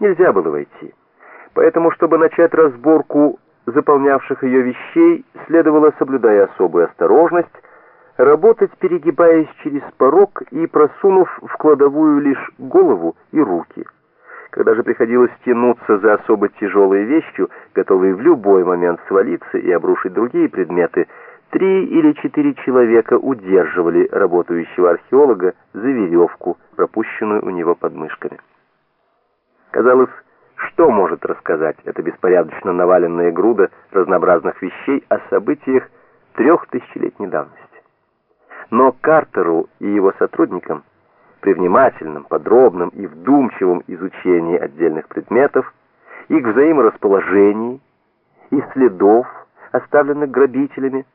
нельзя было войти. Поэтому, чтобы начать разборку заполнявших ее вещей, следовало, соблюдая особую осторожность, работать, перегибаясь через порог и просунув в кладовую лишь голову и руки. Когда же приходилось тянуться за особо тяжелой вещью, готовой в любой момент свалиться и обрушить другие предметы, три или четыре человека удерживали работающего археолога за веревку, пропущенную у него под мышками. Казалось, что может рассказать эта беспорядочно наваленная груда разнообразных вещей о событиях трех тысячелетней давности? Но Картеру и его сотрудникам при внимательном, подробном и вдумчивом изучении отдельных предметов, их взаиморасположении и следов, оставленных грабителями,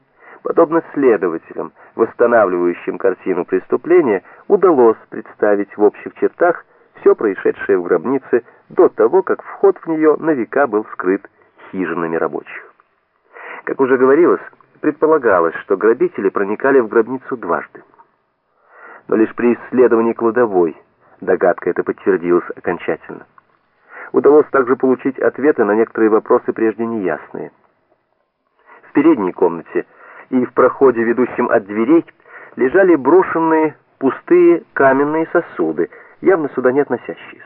подобно следователям, восстанавливающим картину преступления, удалось представить в общих чертах все происшедшее в гробнице до того, как вход в нее на века был скрыт хижинами рабочих. Как уже говорилось, предполагалось, что грабители проникали в гробницу дважды. Но лишь при исследовании кладовой догадка эта подтвердилась окончательно. Удалось также получить ответы на некоторые вопросы, прежде неясные. В передней комнате и в проходе, ведущем от дверей, лежали брошенные пустые каменные сосуды, явно сюда не относящиеся.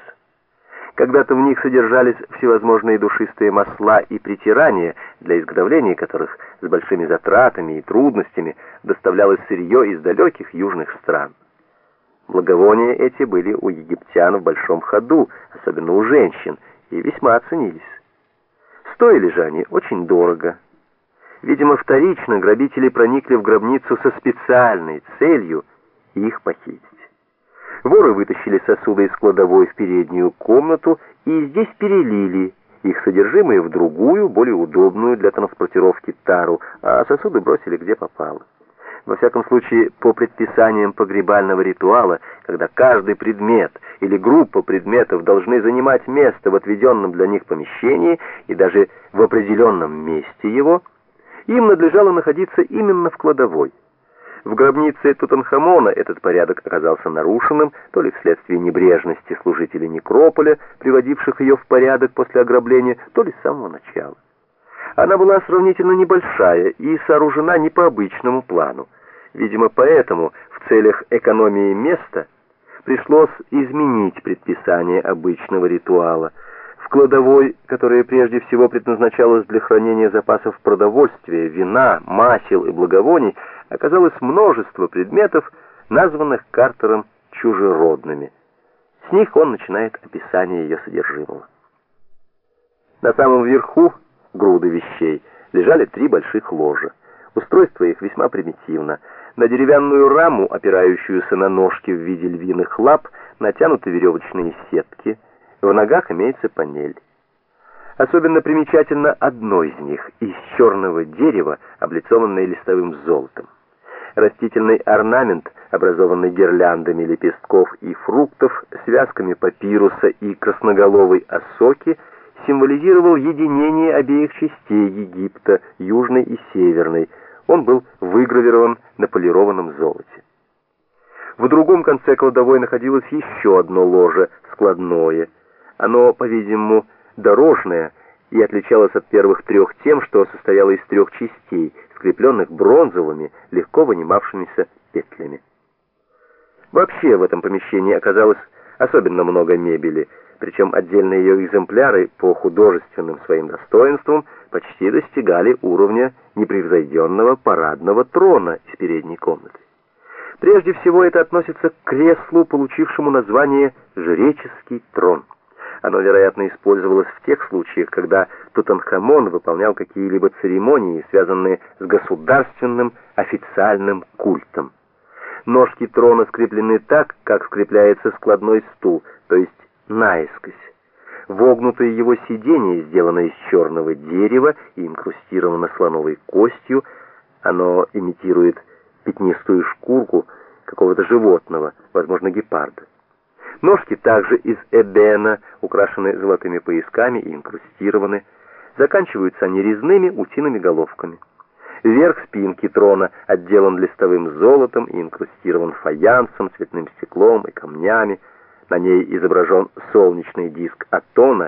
Когда-то в них содержались всевозможные душистые масла и притирания, для изготовления которых с большими затратами и трудностями доставлялось сырье из далеких южных стран. Благовония эти были у египтян в большом ходу, особенно у женщин, и весьма ценились. Стоили же они очень дорого. Видимо, вторично грабители проникли в гробницу со специальной целью их похитить. Воры вытащили сосуды из кладовой в переднюю комнату и здесь перелили их содержимое в другую, более удобную для транспортировки тару, а сосуды бросили где попало. Во всяком случае, по предписаниям погребального ритуала, когда каждый предмет или группа предметов должны занимать место в отведенном для них помещении и даже в определенном месте его, им надлежало находиться именно в кладовой. В гробнице Тутанхамона этот порядок оказался нарушенным, то ли вследствие небрежности служителей некрополя, приводивших ее в порядок после ограбления, то ли с самого начала. Она была сравнительно небольшая и сооружена не по обычному плану. Видимо, поэтому в целях экономии места пришлось изменить предписание обычного ритуала. В кладовой, которая прежде всего предназначалась для хранения запасов продовольствия, вина, масел и благовоний, оказалось множество предметов, названных Картером чужеродными. С них он начинает описание ее содержимого. На самом верху груды вещей лежали три больших ложа. Устройство их весьма примитивно. На деревянную раму, опирающуюся на ножки в виде львиных лап, натянуты веревочные сетки. В ногах имеется панель. Особенно примечательно одно из них, из черного дерева, облицованное листовым золотом. Растительный орнамент, образованный гирляндами лепестков и фруктов, связками папируса и красноголовой осоки, символизировал единение обеих частей Египта, южной и северной. Он был выгравирован на полированном золоте. В другом конце кладовой находилось еще одно ложе, складное. Оно, по-видимому, дорожное и отличалось от первых трех тем, что состояло из трех частей, скрепленных бронзовыми, легко вынимавшимися петлями. Вообще в этом помещении оказалось особенно много мебели, причем отдельные ее экземпляры по художественным своим достоинствам почти достигали уровня непревзойденного парадного трона из передней комнаты. Прежде всего это относится к креслу, получившему название «жреческий трон». Оно, вероятно, использовалось в тех случаях, когда Тутанхамон выполнял какие-либо церемонии, связанные с государственным официальным культом. Ножки трона скреплены так, как скрепляется складной стул, то есть наискось. Вогнутое его сиденье сделано из черного дерева и инкрустировано слоновой костью. Оно имитирует пятнистую шкурку какого-то животного, возможно, гепарда. Ножки также из эбена, украшены золотыми поясками и инкрустированы. Заканчиваются они резными утиными головками. Верх спинки трона отделан листовым золотом и инкрустирован фаянсом, цветным стеклом и камнями. На ней изображен солнечный диск Атона